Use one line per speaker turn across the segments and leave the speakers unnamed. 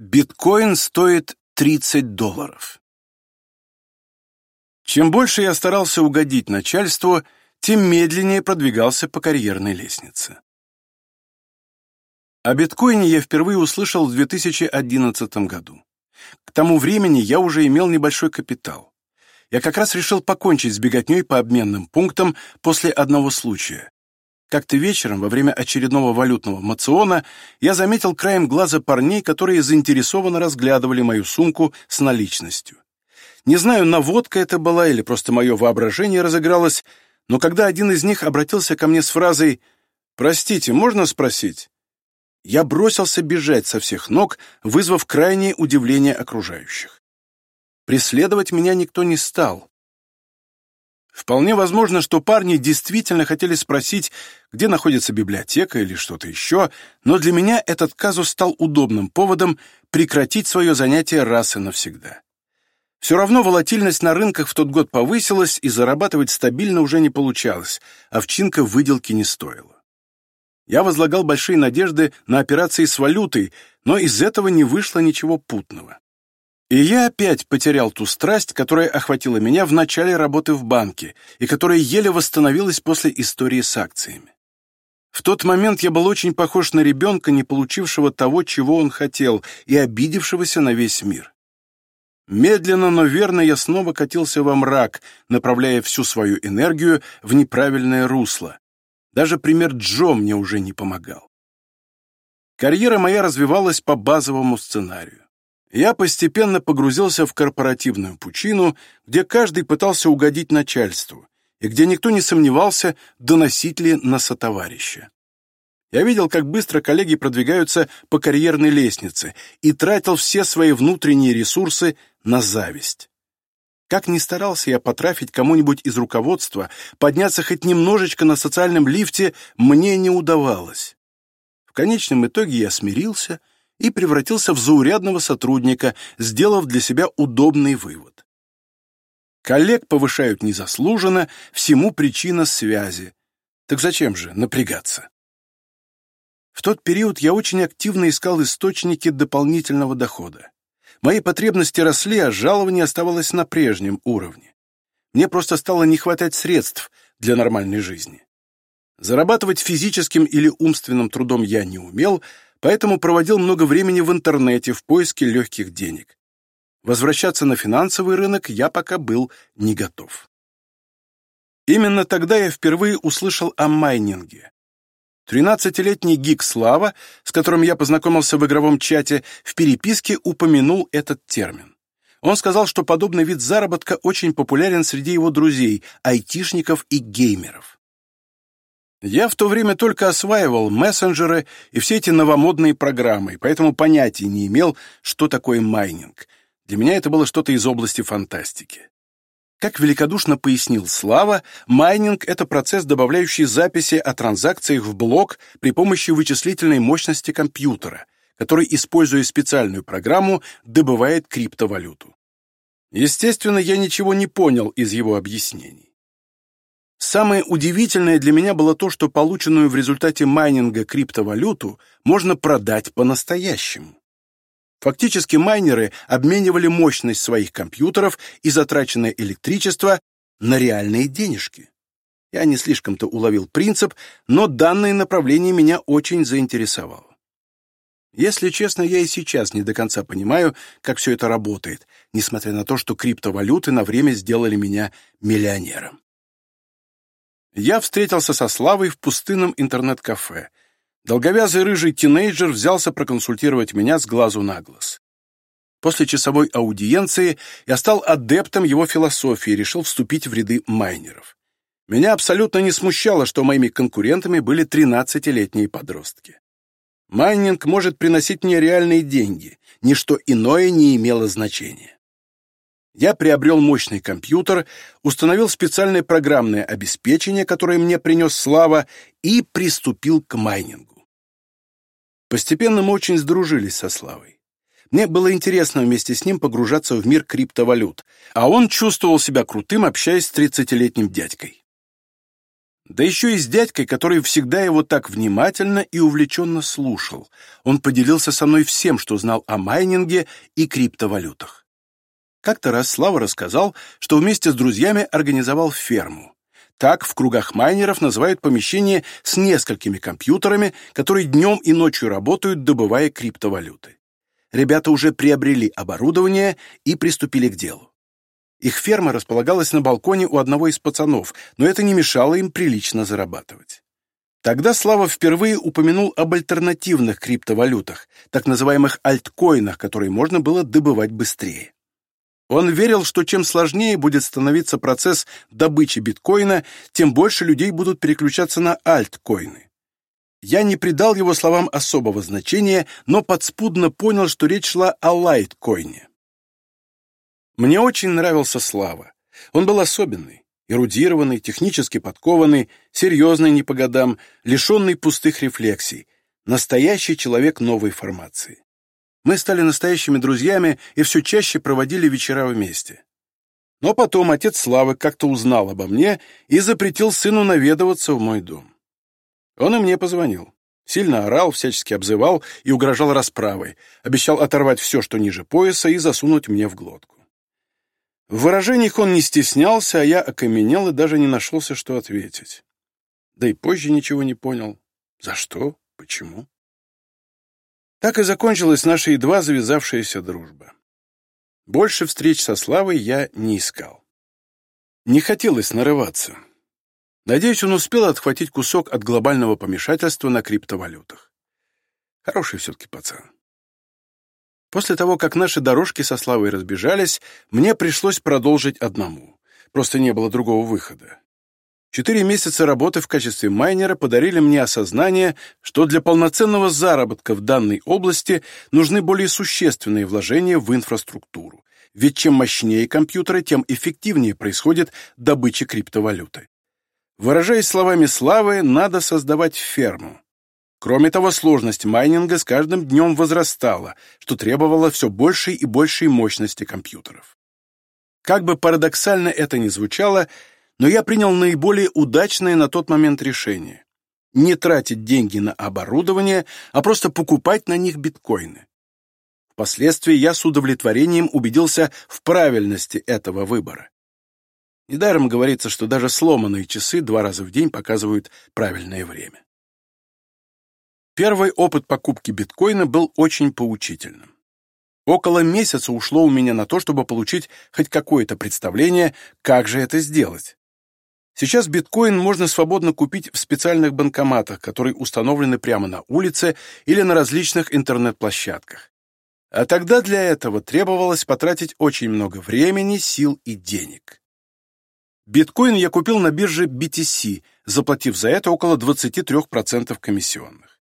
Биткоин стоит 30 долларов. Чем больше я старался угодить начальству, тем медленнее продвигался по карьерной лестнице. О биткоине я впервые услышал в 2011 году. К тому времени я уже имел небольшой капитал. Я как раз решил покончить с беготней по обменным пунктам после одного случая. Как-то вечером, во время очередного валютного мациона, я заметил краем глаза парней, которые заинтересованно разглядывали мою сумку с наличностью. Не знаю, наводка это была или просто мое воображение разыгралось, но когда один из них обратился ко мне с фразой «Простите, можно спросить?» Я бросился бежать со всех ног, вызвав крайнее удивление окружающих. Преследовать меня никто не стал. Вполне возможно, что парни действительно хотели спросить, где находится библиотека или что-то еще, но для меня этот казус стал удобным поводом прекратить свое занятие раз и навсегда. Все равно волатильность на рынках в тот год повысилась, и зарабатывать стабильно уже не получалось, овчинка выделки не стоила. Я возлагал большие надежды на операции с валютой, но из этого не вышло ничего путного. И я опять потерял ту страсть, которая охватила меня в начале работы в банке и которая еле восстановилась после истории с акциями. В тот момент я был очень похож на ребенка, не получившего того, чего он хотел, и обидевшегося на весь мир. Медленно, но верно я снова катился во мрак, направляя всю свою энергию в неправильное русло. Даже пример Джо мне уже не помогал. Карьера моя развивалась по базовому сценарию я постепенно погрузился в корпоративную пучину, где каждый пытался угодить начальству, и где никто не сомневался, доносить ли на сотоварища. Я видел, как быстро коллеги продвигаются по карьерной лестнице и тратил все свои внутренние ресурсы на зависть. Как ни старался я потрафить кому-нибудь из руководства, подняться хоть немножечко на социальном лифте мне не удавалось. В конечном итоге я смирился — и превратился в заурядного сотрудника, сделав для себя удобный вывод. Коллег повышают незаслуженно, всему причина связи. Так зачем же напрягаться? В тот период я очень активно искал источники дополнительного дохода. Мои потребности росли, а жалование оставалось на прежнем уровне. Мне просто стало не хватать средств для нормальной жизни. Зарабатывать физическим или умственным трудом я не умел, поэтому проводил много времени в интернете в поиске легких денег. Возвращаться на финансовый рынок я пока был не готов. Именно тогда я впервые услышал о майнинге. Тринадцатилетний гик Слава, с которым я познакомился в игровом чате, в переписке упомянул этот термин. Он сказал, что подобный вид заработка очень популярен среди его друзей, айтишников и геймеров. Я в то время только осваивал мессенджеры и все эти новомодные программы, поэтому понятия не имел, что такое майнинг. Для меня это было что-то из области фантастики. Как великодушно пояснил Слава, майнинг — это процесс, добавляющий записи о транзакциях в блок при помощи вычислительной мощности компьютера, который, используя специальную программу, добывает криптовалюту. Естественно, я ничего не понял из его объяснений. Самое удивительное для меня было то, что полученную в результате майнинга криптовалюту можно продать по-настоящему. Фактически майнеры обменивали мощность своих компьютеров и затраченное электричество на реальные денежки. Я не слишком-то уловил принцип, но данное направление меня очень заинтересовало. Если честно, я и сейчас не до конца понимаю, как все это работает, несмотря на то, что криптовалюты на время сделали меня миллионером я встретился со Славой в пустынном интернет-кафе. Долговязый рыжий тинейджер взялся проконсультировать меня с глазу на глаз. После часовой аудиенции я стал адептом его философии и решил вступить в ряды майнеров. Меня абсолютно не смущало, что моими конкурентами были 13-летние подростки. Майнинг может приносить мне реальные деньги, ничто иное не имело значения я приобрел мощный компьютер, установил специальное программное обеспечение, которое мне принес Слава, и приступил к майнингу. Постепенно мы очень сдружились со Славой. Мне было интересно вместе с ним погружаться в мир криптовалют, а он чувствовал себя крутым, общаясь с 30-летним дядькой. Да еще и с дядькой, который всегда его так внимательно и увлеченно слушал. Он поделился со мной всем, что знал о майнинге и криптовалютах. Как-то раз Слава рассказал, что вместе с друзьями организовал ферму. Так в кругах майнеров называют помещение с несколькими компьютерами, которые днем и ночью работают, добывая криптовалюты. Ребята уже приобрели оборудование и приступили к делу. Их ферма располагалась на балконе у одного из пацанов, но это не мешало им прилично зарабатывать. Тогда Слава впервые упомянул об альтернативных криптовалютах, так называемых альткоинах, которые можно было добывать быстрее. Он верил, что чем сложнее будет становиться процесс добычи биткоина, тем больше людей будут переключаться на альткоины. Я не придал его словам особого значения, но подспудно понял, что речь шла о лайткоине. Мне очень нравился Слава. Он был особенный, эрудированный, технически подкованный, серьезный не по годам, лишенный пустых рефлексий, настоящий человек новой формации. Мы стали настоящими друзьями и все чаще проводили вечера вместе. Но потом отец Славы как-то узнал обо мне и запретил сыну наведываться в мой дом. Он и мне позвонил. Сильно орал, всячески обзывал и угрожал расправой, обещал оторвать все, что ниже пояса, и засунуть мне в глотку. В выражениях он не стеснялся, а я окаменел и даже не нашелся, что ответить. Да и позже ничего не понял. За что? Почему? Так и закончилась наша едва завязавшаяся дружба. Больше встреч со Славой я не искал. Не хотелось нарываться. Надеюсь, он успел отхватить кусок от глобального помешательства на криптовалютах. Хороший все-таки пацан. После того, как наши дорожки со Славой разбежались, мне пришлось продолжить одному. Просто не было другого выхода. Четыре месяца работы в качестве майнера подарили мне осознание, что для полноценного заработка в данной области нужны более существенные вложения в инфраструктуру. Ведь чем мощнее компьютеры, тем эффективнее происходит добыча криптовалюты. Выражаясь словами Славы, надо создавать ферму. Кроме того, сложность майнинга с каждым днем возрастала, что требовало все большей и большей мощности компьютеров. Как бы парадоксально это ни звучало, но я принял наиболее удачное на тот момент решение. Не тратить деньги на оборудование, а просто покупать на них биткоины. Впоследствии я с удовлетворением убедился в правильности этого выбора. Недаром говорится, что даже сломанные часы два раза в день показывают правильное время. Первый опыт покупки биткоина был очень поучительным. Около месяца ушло у меня на то, чтобы получить хоть какое-то представление, как же это сделать. Сейчас биткоин можно свободно купить в специальных банкоматах, которые установлены прямо на улице или на различных интернет-площадках. А тогда для этого требовалось потратить очень много времени, сил и денег. Биткоин я купил на бирже BTC, заплатив за это около 23% комиссионных.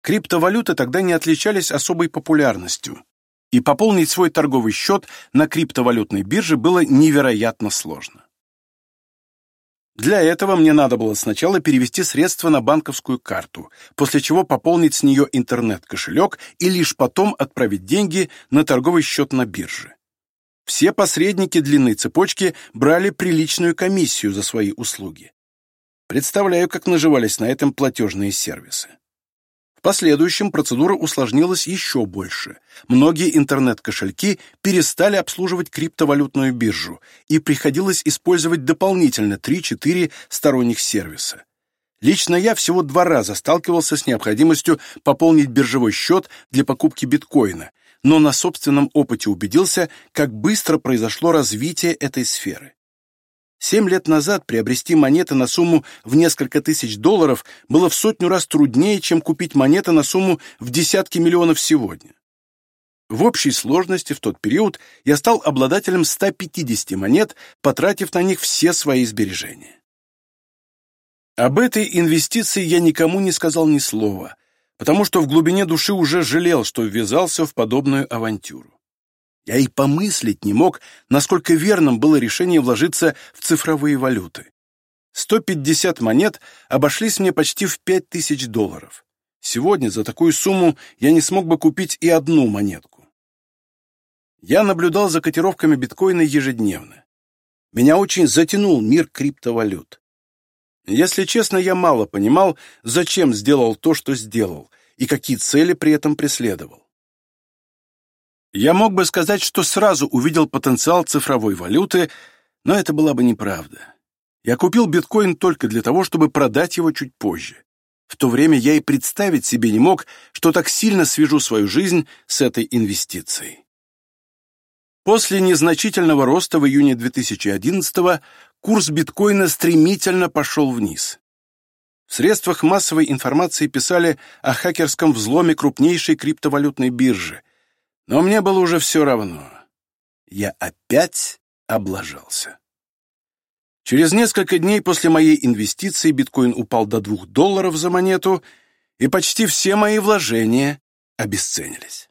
Криптовалюты тогда не отличались особой популярностью, и пополнить свой торговый счет на криптовалютной бирже было невероятно сложно. Для этого мне надо было сначала перевести средства на банковскую карту, после чего пополнить с нее интернет-кошелек и лишь потом отправить деньги на торговый счет на бирже. Все посредники длинной цепочки брали приличную комиссию за свои услуги. Представляю, как наживались на этом платежные сервисы последующем процедура усложнилась еще больше. Многие интернет-кошельки перестали обслуживать криптовалютную биржу, и приходилось использовать дополнительно 3-4 сторонних сервиса. Лично я всего два раза сталкивался с необходимостью пополнить биржевой счет для покупки биткоина, но на собственном опыте убедился, как быстро произошло развитие этой сферы. Семь лет назад приобрести монеты на сумму в несколько тысяч долларов было в сотню раз труднее, чем купить монеты на сумму в десятки миллионов сегодня. В общей сложности в тот период я стал обладателем 150 монет, потратив на них все свои сбережения. Об этой инвестиции я никому не сказал ни слова, потому что в глубине души уже жалел, что ввязался в подобную авантюру. Я и помыслить не мог, насколько верным было решение вложиться в цифровые валюты. 150 монет обошлись мне почти в 5000 долларов. Сегодня за такую сумму я не смог бы купить и одну монетку. Я наблюдал за котировками биткоина ежедневно. Меня очень затянул мир криптовалют. Если честно, я мало понимал, зачем сделал то, что сделал, и какие цели при этом преследовал. Я мог бы сказать, что сразу увидел потенциал цифровой валюты, но это была бы неправда. Я купил биткоин только для того, чтобы продать его чуть позже. В то время я и представить себе не мог, что так сильно свяжу свою жизнь с этой инвестицией. После незначительного роста в июне 2011 курс биткоина стремительно пошел вниз. В средствах массовой информации писали о хакерском взломе крупнейшей криптовалютной биржи, но мне было уже все равно. Я опять облажался. Через несколько дней после моей инвестиции биткоин упал до двух долларов за монету, и почти все мои вложения обесценились.